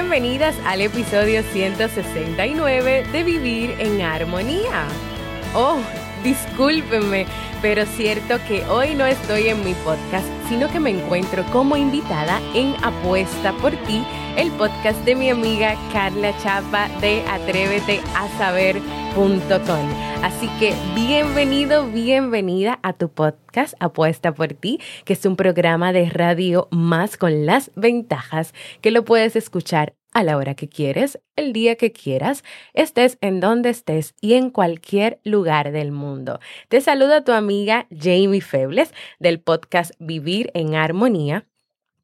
Bienvenidas al episodio 169 de Vivir en Armonía. Oh, discúlpenme, pero cierto que hoy no estoy en mi podcast, sino que me encuentro como invitada en Apuesta por ti, el podcast de mi amiga Carla Chapa de Atrévete a Saber.com. Así que bienvenido, bienvenida a tu podcast Apuesta por ti, que es un programa de radio más con las ventajas que lo puedes escuchar a la hora que quieres, el día que quieras, estés en donde estés y en cualquier lugar del mundo. Te saluda tu amiga Jamie Febles del podcast Vivir en Armonía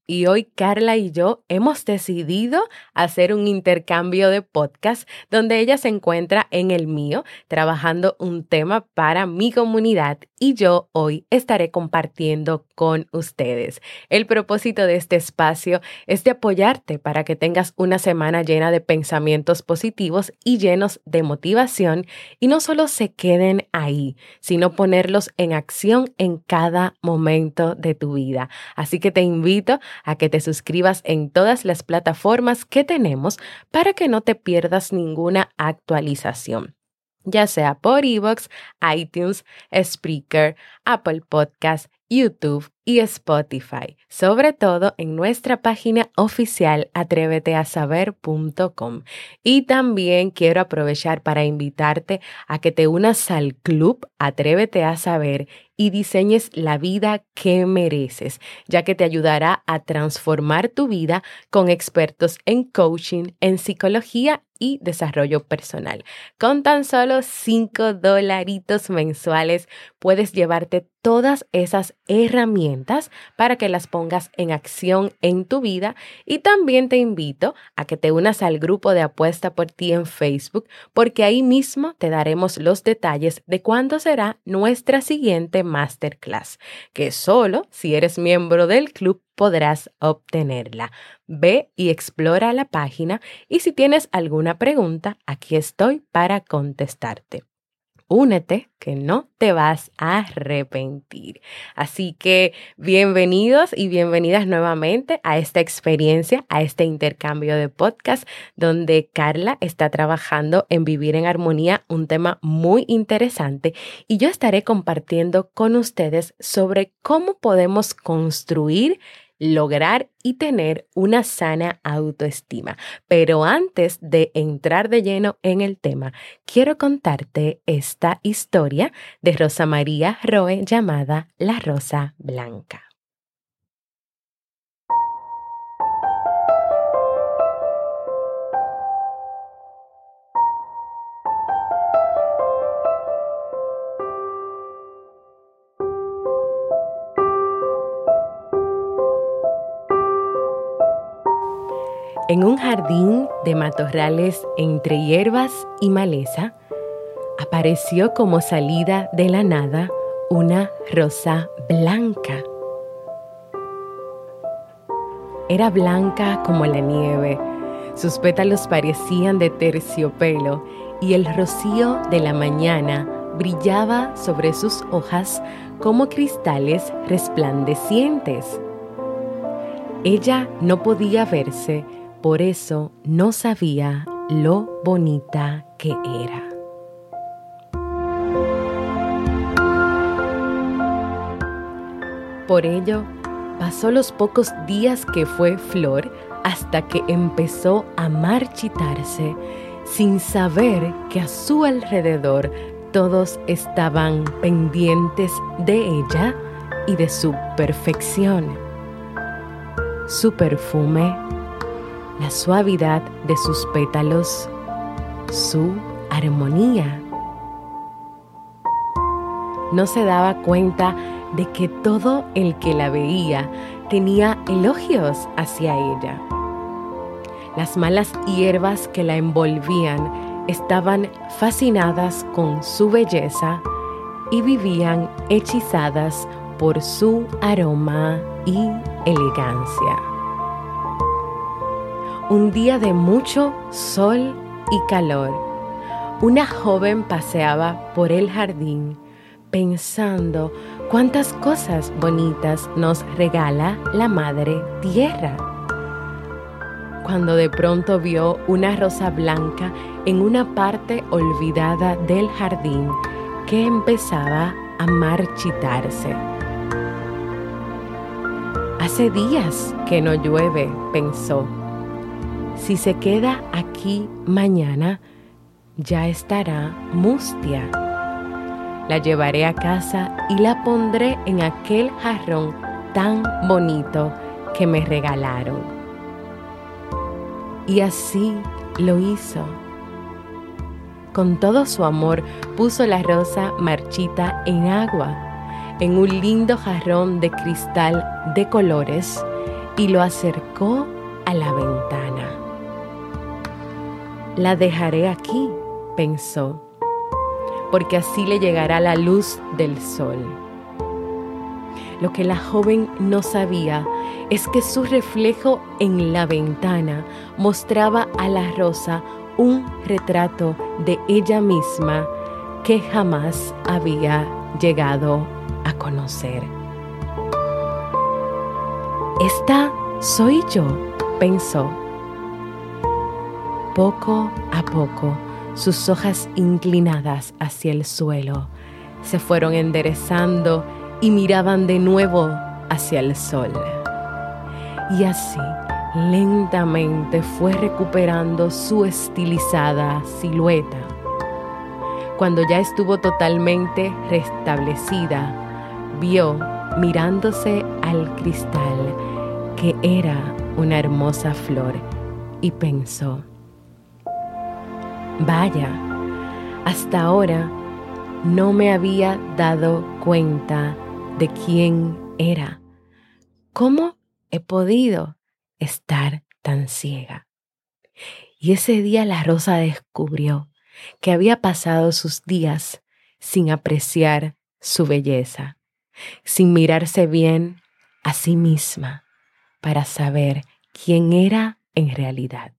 y hoy Carla y yo hemos decidido hacer un intercambio de podcast donde ella se encuentra en el mío trabajando un tema para mi comunidad y yo hoy estaré compartiendo con ustedes. El propósito de este espacio es de apoyarte para que tengas una semana llena de pensamientos positivos y llenos de motivación y no solo se queden ahí, sino ponerlos en acción en cada momento de tu vida. Así que te invito a que te suscribas en todas las plataformas que tenemos para que no te pierdas ninguna actualización. Ya sea por iVoox, iTunes, Spreaker, Apple Podcast, YouTube y Spotify, sobre todo en nuestra página oficial atréveteasaber.com. Y también quiero aprovechar para invitarte a que te unas al club Atrévete a Saber y diseñes la vida que mereces, ya que te ayudará a transformar tu vida con expertos en coaching, en psicología y desarrollo personal. Con tan solo 5 dolaritos mensuales puedes llevarte todas esas herramientas para que las pongas en acción en tu vida y también te invito a que te unas al grupo de apuesta por ti en Facebook porque ahí mismo te daremos los detalles de cuándo será nuestra siguiente masterclass, que solo si eres miembro del club podrás obtenerla. Ve y explora la página y si tienes alguna pregunta, aquí estoy para contestarte únete que no te vas a arrepentir. Así que bienvenidos y bienvenidas nuevamente a esta experiencia, a este intercambio de podcast donde Carla está trabajando en vivir en armonía, un tema muy interesante y yo estaré compartiendo con ustedes sobre cómo podemos construir lograr y tener una sana autoestima. Pero antes de entrar de lleno en el tema, quiero contarte esta historia de Rosa María Roe llamada La Rosa Blanca. En un jardín de matorrales entre hierbas y maleza, apareció como salida de la nada una rosa blanca. Era blanca como la nieve, sus pétalos parecían de terciopelo y el rocío de la mañana brillaba sobre sus hojas como cristales resplandecientes. Ella no podía verse por eso no sabía lo bonita que era. Por ello, pasó los pocos días que fue flor hasta que empezó a marchitarse sin saber que a su alrededor todos estaban pendientes de ella y de su perfección. Su perfume la suavidad de sus pétalos, su armonía. No se daba cuenta de que todo el que la veía tenía elogios hacia ella. Las malas hierbas que la envolvían estaban fascinadas con su belleza y vivían hechizadas por su aroma y elegancia un día de mucho sol y calor. Una joven paseaba por el jardín pensando cuántas cosas bonitas nos regala la Madre Tierra. cuando de pronto vio una rosa blanca en una parte olvidada del jardín que empezaba a marchitarse. Hace días que no llueve, pensó. Si se queda aquí mañana, ya estará mustia. La llevaré a casa y la pondré en aquel jarrón tan bonito que me regalaron. Y así lo hizo. Con todo su amor puso la rosa marchita en agua, en un lindo jarrón de cristal de colores, y lo acercó a la ventana. La dejaré aquí, pensó, porque así le llegará la luz del sol. Lo que la joven no sabía es que su reflejo en la ventana mostraba a la rosa un retrato de ella misma que jamás había llegado a conocer. Esta soy yo, pensó. Poco a poco, sus hojas inclinadas hacia el suelo se fueron enderezando y miraban de nuevo hacia el sol. Y así, lentamente fue recuperando su estilizada silueta. Cuando ya estuvo totalmente restablecida, vio, mirándose al cristal, que era una hermosa flor y pensó, vaya, hasta ahora no me había dado cuenta de quién era. ¿Cómo he podido estar tan ciega? Y ese día la rosa descubrió que había pasado sus días sin apreciar su belleza, sin mirarse bien a sí misma para saber quién era en realidad.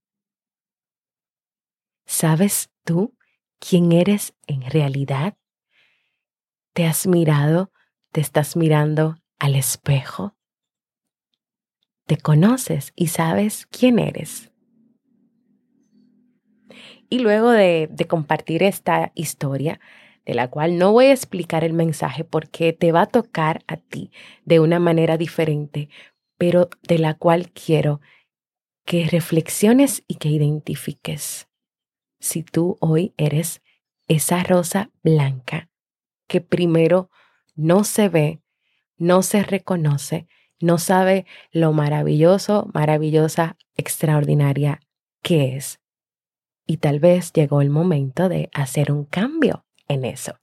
¿Sabes tú quién eres en realidad? ¿Te has mirado? ¿Te estás mirando al espejo? ¿Te conoces y sabes quién eres? Y luego de, compartir esta historia, de la cual no voy a explicar el mensaje porque te va a tocar a ti de una manera diferente, pero de la cual quiero que reflexiones y que identifiques. Si tú hoy eres esa rosa blanca que primero no se ve, no se reconoce, no sabe lo maravilloso, maravillosa, extraordinaria que es. Y tal vez llegó el momento de hacer un cambio en eso.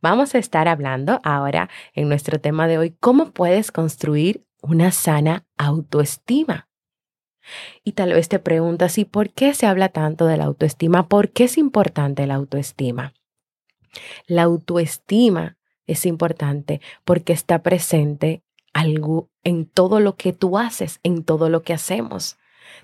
Vamos a estar hablando ahora en nuestro tema de hoy, cómo puedes construir una sana autoestima. Y tal vez te preguntas, ¿y por qué se habla tanto de la autoestima? ¿Por qué es importante la autoestima? La autoestima es importante porque está presente algo en todo lo que tú haces, en todo lo que hacemos.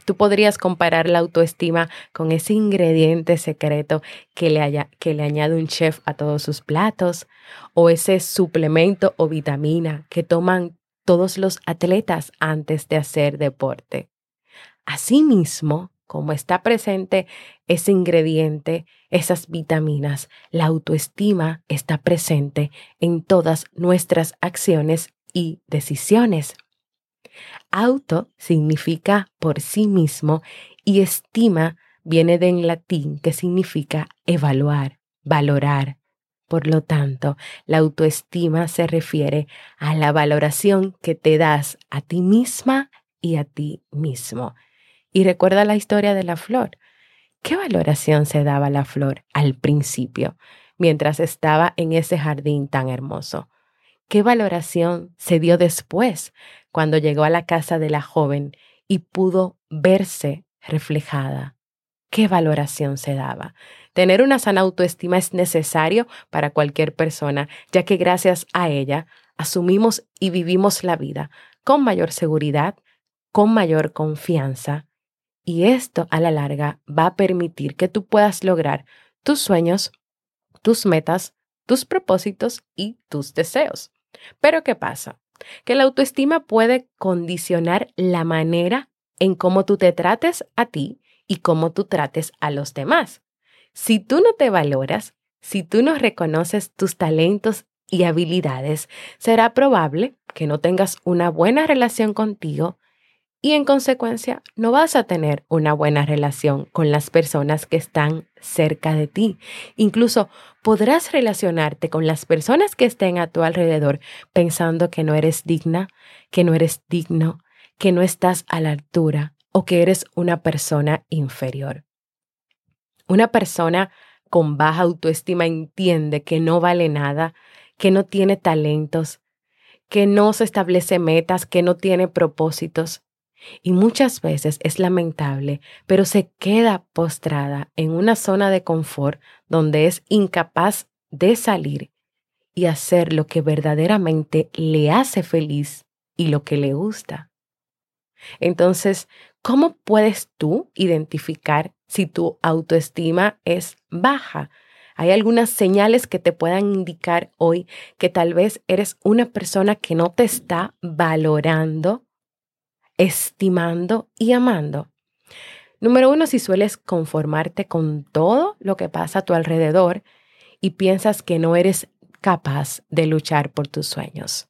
Tú podrías comparar la autoestima con ese ingrediente secreto que le, que le añade un chef a todos sus platos, o ese suplemento o vitamina que toman todos los atletas antes de hacer deporte. Asimismo, como está presente ese ingrediente, esas vitaminas, la autoestima está presente en todas nuestras acciones y decisiones. Auto significa por sí mismo y estima viene de latín que significa evaluar, valorar. Por lo tanto, la autoestima se refiere a la valoración que te das a ti misma y a ti mismo. Y recuerda la historia de la flor. ¿Qué valoración se daba la flor al principio, mientras estaba en ese jardín tan hermoso? ¿Qué valoración se dio después, cuando llegó a la casa de la joven y pudo verse reflejada? ¿Qué valoración se daba? Tener una sana autoestima es necesario para cualquier persona, ya que gracias a ella asumimos y vivimos la vida con mayor seguridad, con mayor confianza y esto a la larga va a permitir que tú puedas lograr tus sueños, tus metas, tus propósitos y tus deseos. Pero ¿qué pasa? Que la autoestima puede condicionar la manera en cómo tú te trates a ti y cómo tú trates a los demás. Si tú no te valoras, si tú no reconoces tus talentos y habilidades, será probable que no tengas una buena relación contigo y en consecuencia no vas a tener una buena relación con las personas que están cerca de ti. Incluso podrás relacionarte con las personas que estén a tu alrededor pensando que no eres digna, que no eres digno, que no estás a la altura o que eres una persona inferior. Una persona con baja autoestima entiende que no vale nada, que no tiene talentos, que no se establece metas, que no tiene propósitos. Y muchas veces es lamentable, pero se queda postrada en una zona de confort donde es incapaz de salir y hacer lo que verdaderamente le hace feliz y lo que le gusta. Entonces, ¿cómo puedes tú identificar si tu autoestima es baja? Hay algunas señales que te puedan indicar hoy que tal vez eres una persona que no te está valorando, estimando y amando. Número uno, si sueles conformarte con todo lo que pasa a tu alrededor y piensas que no eres capaz de luchar por tus sueños.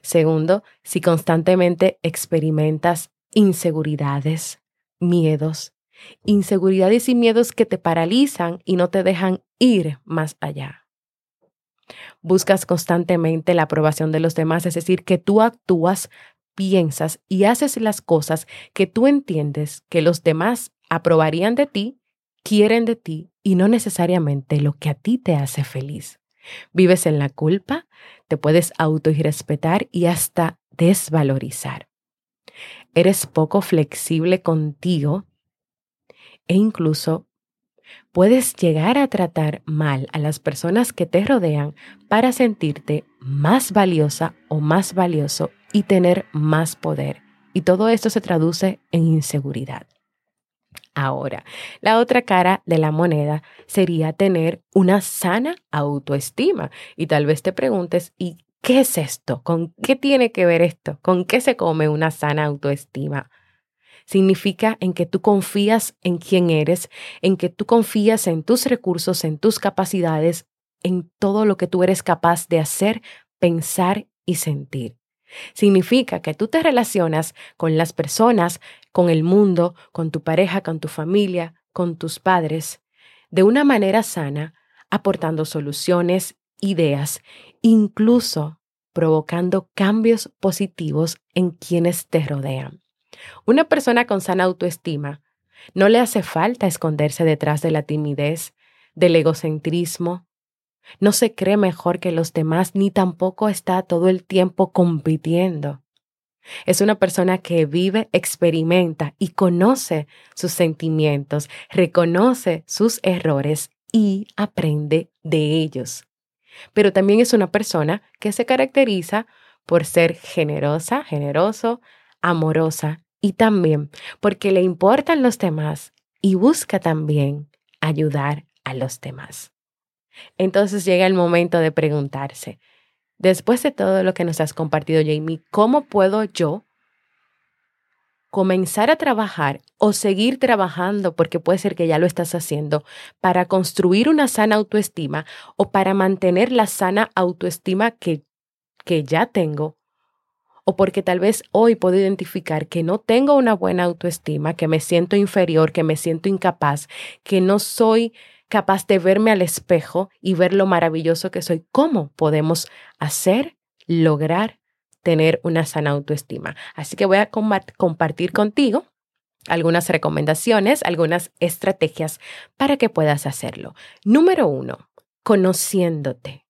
Segundo, si constantemente experimentas inseguridades, miedos, inseguridades y miedos que te paralizan y no te dejan ir más allá. Buscas constantemente la aprobación de los demás, es decir, que tú actúas, piensas y haces las cosas que tú entiendes que los demás aprobarían de ti, quieren de ti y no necesariamente lo que a ti te hace feliz. Vives en la culpa, te puedes auto-irrespetar y hasta desvalorizar. Eres poco flexible contigo e incluso puedes llegar a tratar mal a las personas que te rodean para sentirte más valiosa o más valioso y tener más poder. Y todo esto se traduce en inseguridad. Ahora, la otra cara de la moneda sería tener una sana autoestima. Y tal vez te preguntes, ¿y qué es esto? ¿Con qué tiene que ver esto? ¿Con qué se come una sana autoestima? Significa en que tú confías en quién eres, en que tú confías en tus recursos, en tus capacidades, en todo lo que tú eres capaz de hacer, pensar y sentir. Significa que tú te relacionas con las personas, con el mundo, con tu pareja, con tu familia, con tus padres, de una manera sana, aportando soluciones, ideas, incluso provocando cambios positivos en quienes te rodean. Una persona con sana autoestima no le hace falta esconderse detrás de la timidez, del egocentrismo, no se cree mejor que los demás ni tampoco está todo el tiempo compitiendo. Es una persona que vive, experimenta y conoce sus sentimientos, reconoce sus errores y aprende de ellos. Pero también es una persona que se caracteriza por ser generosa, generoso, amorosa y también porque le importan los demás y busca también ayudar a los demás. Entonces llega el momento de preguntarse, después de todo lo que nos has compartido, Jamie, ¿cómo puedo yo comenzar a trabajar o seguir trabajando, porque puede ser que ya lo estás haciendo, para construir una sana autoestima o para mantener la sana autoestima que, que ya tengo? O porque tal vez hoy puedo identificar que no tengo una buena autoestima, que me siento inferior, que me siento incapaz, que no soy capaz de verme al espejo y ver lo maravilloso que soy. ¿Cómo podemos hacer, lograr tener una sana autoestima? Así que voy a compartir contigo algunas recomendaciones, algunas estrategias para que puedas hacerlo. Número uno, conociéndote.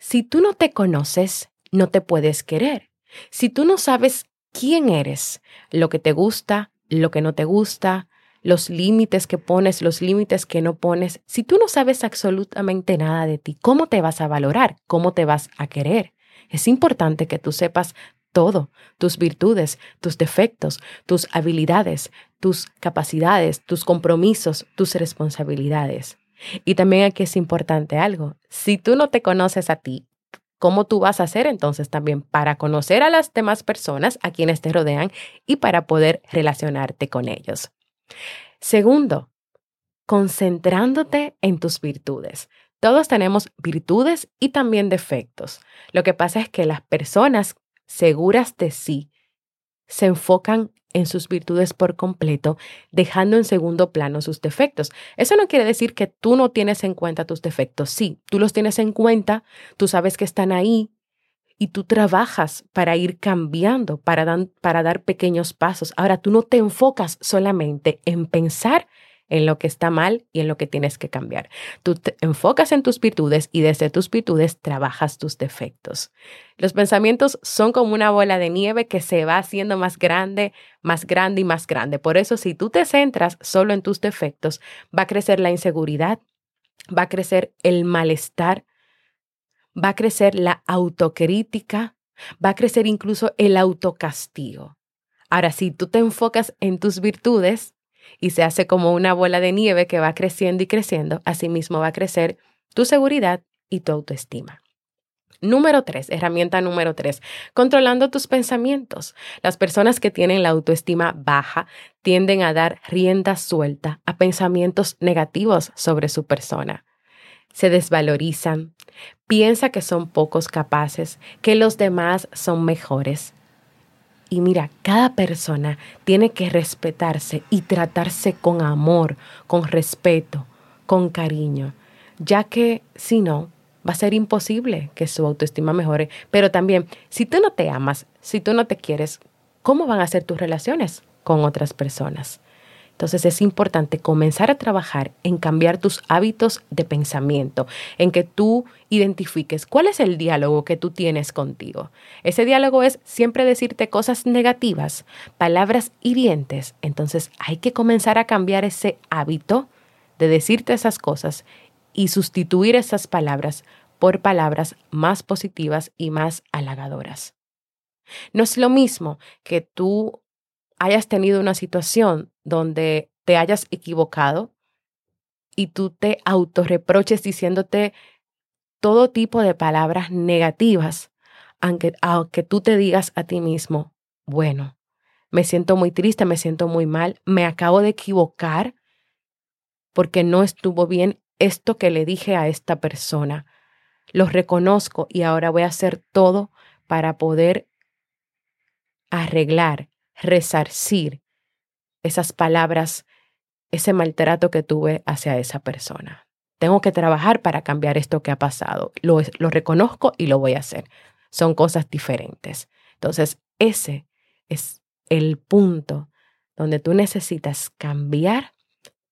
Si tú no te conoces, no te puedes querer. Si tú no sabes quién eres, lo que te gusta, lo que no te gusta, los límites que pones, los límites que no pones. Si tú no sabes absolutamente nada de ti, ¿cómo te vas a valorar? ¿Cómo te vas a querer? Es importante que tú sepas todo, tus virtudes, tus defectos, tus habilidades, tus capacidades, tus compromisos, tus responsabilidades. Y también aquí es importante algo, si tú no te conoces a ti, cómo tú vas a hacer entonces también para conocer a las demás personas, a quienes te rodean y para poder relacionarte con ellos. Segundo, concentrándote en tus virtudes. Todos tenemos virtudes y también defectos. Lo que pasa es que las personas seguras de sí se enfocan en sus virtudes por completo, dejando en segundo plano sus defectos. Eso no quiere decir que tú no tienes en cuenta tus defectos. Sí, tú los tienes en cuenta, tú sabes que están ahí y tú trabajas para ir cambiando, para, para dar pequeños pasos. Ahora, tú no te enfocas solamente en pensar en lo que está mal y en lo que tienes que cambiar. Tú te enfocas en tus virtudes y desde tus virtudes trabajas tus defectos. Los pensamientos son como una bola de nieve que se va haciendo más grande, más grande y más grande. Por eso, si tú te centras solo en tus defectos, va a crecer la inseguridad, va a crecer el malestar, va a crecer la autocrítica, va a crecer incluso el autocastigo. Ahora, si tú te enfocas en tus virtudes, y se hace como una bola de nieve que va creciendo y creciendo, asimismo va a crecer tu seguridad y tu autoestima. Número tres, herramienta número tres, controlando tus pensamientos. Las personas que tienen la autoestima baja tienden a dar rienda suelta a pensamientos negativos sobre su persona. Se desvalorizan, piensa que son pocos capaces, que los demás son mejores, y mira, cada persona tiene que respetarse y tratarse con amor, con respeto, con cariño, ya que si no, va a ser imposible que su autoestima mejore. Pero también, si tú no te amas, si tú no te quieres, ¿cómo van a ser tus relaciones con otras personas? Entonces es importante comenzar a trabajar en cambiar tus hábitos de pensamiento, en que tú identifiques cuál es el diálogo que tú tienes contigo. Ese diálogo es siempre decirte cosas negativas, palabras hirientes. Entonces hay que comenzar a cambiar ese hábito de decirte esas cosas y sustituir esas palabras por palabras más positivas y más halagadoras. No es lo mismo que tú hayas tenido una situación donde te hayas equivocado y tú te autorreproches diciéndote todo tipo de palabras negativas, aunque, aunque tú te digas a ti mismo, bueno, me siento muy triste, me siento muy mal, me acabo de equivocar porque no estuvo bien esto que le dije a esta persona. Lo reconozco y ahora voy a hacer todo para poder arreglar resarcir esas palabras, ese maltrato que tuve hacia esa persona. Tengo que trabajar para cambiar esto que ha pasado. Lo, lo reconozco y lo voy a hacer. Son cosas diferentes. Entonces, ese es el punto donde tú necesitas cambiar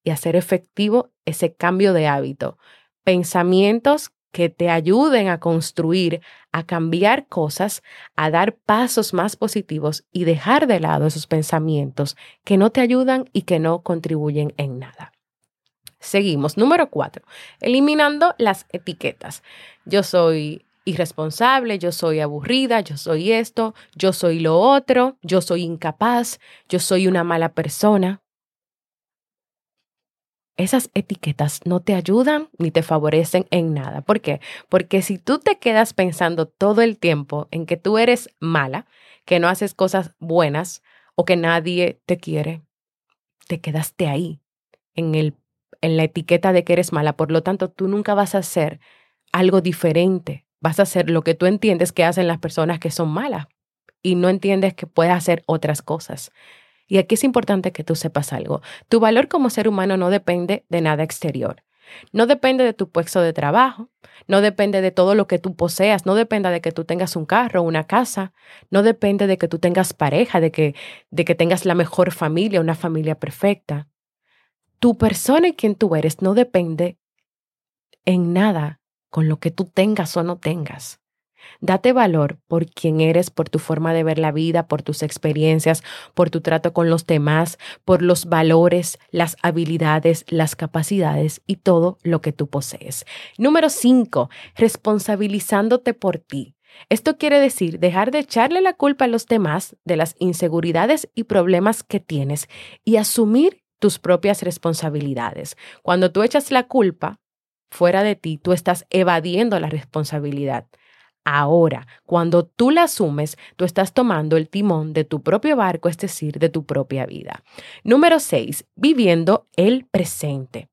y hacer efectivo ese cambio de hábito. Pensamientos que te ayuden a construir, a cambiar cosas, a dar pasos más positivos y dejar de lado esos pensamientos que no te ayudan y que no contribuyen en nada. Seguimos. Número cuatro, eliminando las etiquetas. Yo soy irresponsable, yo soy aburrida, yo soy esto, yo soy lo otro, yo soy incapaz, yo soy una mala persona esas etiquetas no te ayudan ni te favorecen en nada. ¿Por qué? Porque si tú te quedas pensando todo el tiempo en que tú eres mala, que no haces cosas buenas o que nadie te quiere, te quedaste ahí, en, el, en la etiqueta de que eres mala. Por lo tanto, tú nunca vas a hacer algo diferente. Vas a hacer lo que tú entiendes que hacen las personas que son malas y no entiendes que puedes hacer otras cosas. Y aquí es importante que tú sepas algo. Tu valor como ser humano no depende de nada exterior. No depende de tu puesto de trabajo, no depende de todo lo que tú poseas, no depende de que tú tengas un carro, una casa, no depende de que tú tengas pareja, de que, de que tengas la mejor familia, una familia perfecta. Tu persona y quien tú eres no depende en nada con lo que tú tengas o no tengas. Date valor por quien eres, por tu forma de ver la vida, por tus experiencias, por tu trato con los demás, por los valores, las habilidades, las capacidades y todo lo que tú posees. Número 5. Responsabilizándote por ti. Esto quiere decir dejar de echarle la culpa a los demás de las inseguridades y problemas que tienes y asumir tus propias responsabilidades. Cuando tú echas la culpa fuera de ti, tú estás evadiendo la responsabilidad ahora. Cuando tú la asumes, tú estás tomando el timón de tu propio barco, es decir, de tu propia vida. Número 6. Viviendo el presente.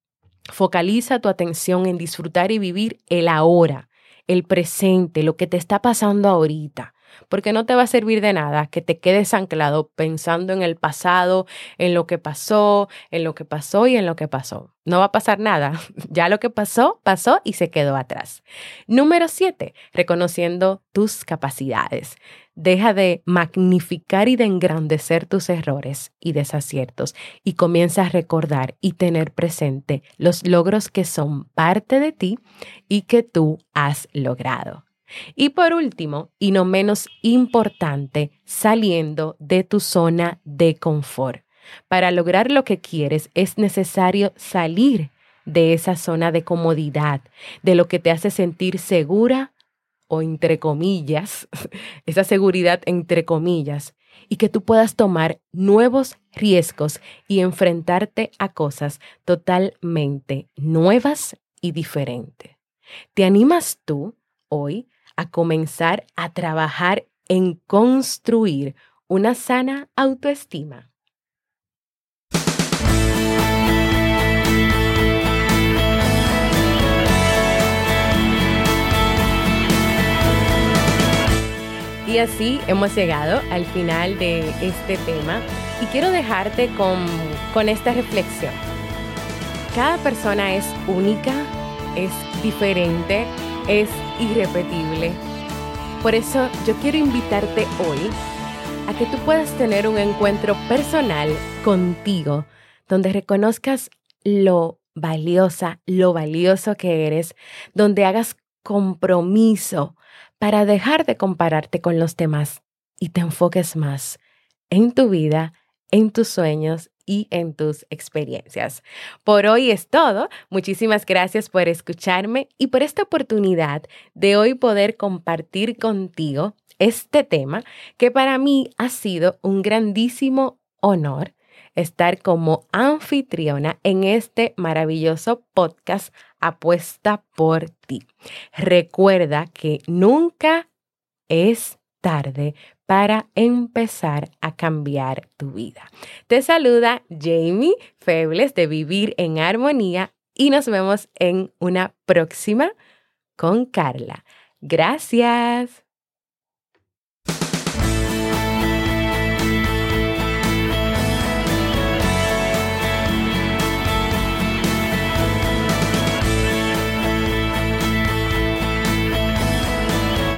Focaliza tu atención en disfrutar y vivir el ahora, el presente, lo que te está pasando ahorita porque no te va a servir de nada que te quedes anclado pensando en el pasado, en lo que pasó, en lo que pasó y en lo que pasó. No va a pasar nada. Ya lo que pasó, pasó y se quedó atrás. Número siete, reconociendo tus capacidades. Deja de magnificar y de engrandecer tus errores y desaciertos y comienza a recordar y tener presente los logros que son parte de ti y que tú has logrado. Y por último, y no menos importante, saliendo de tu zona de confort. Para lograr lo que quieres es necesario salir de esa zona de comodidad, de lo que te hace sentir segura o entre comillas, esa seguridad entre comillas, y que tú puedas tomar nuevos riesgos y enfrentarte a cosas totalmente nuevas y diferentes. ¿Te animas tú hoy a comenzar a trabajar en construir una sana autoestima. Y así hemos llegado al final de este tema y quiero dejarte con, con esta reflexión. Cada persona es única, es diferente es irrepetible. Por eso yo quiero invitarte hoy a que tú puedas tener un encuentro personal contigo, donde reconozcas lo valiosa, lo valioso que eres, donde hagas compromiso para dejar de compararte con los demás y te enfoques más en tu vida, en tus sueños y en tus experiencias. Por hoy es todo. Muchísimas gracias por escucharme y por esta oportunidad de hoy poder compartir contigo este tema que para mí ha sido un grandísimo honor estar como anfitriona en este maravilloso podcast Apuesta por ti. Recuerda que nunca es tarde para empezar a cambiar tu vida. Te saluda Jamie Febles de Vivir en Armonía y nos vemos en una próxima con Carla. Gracias.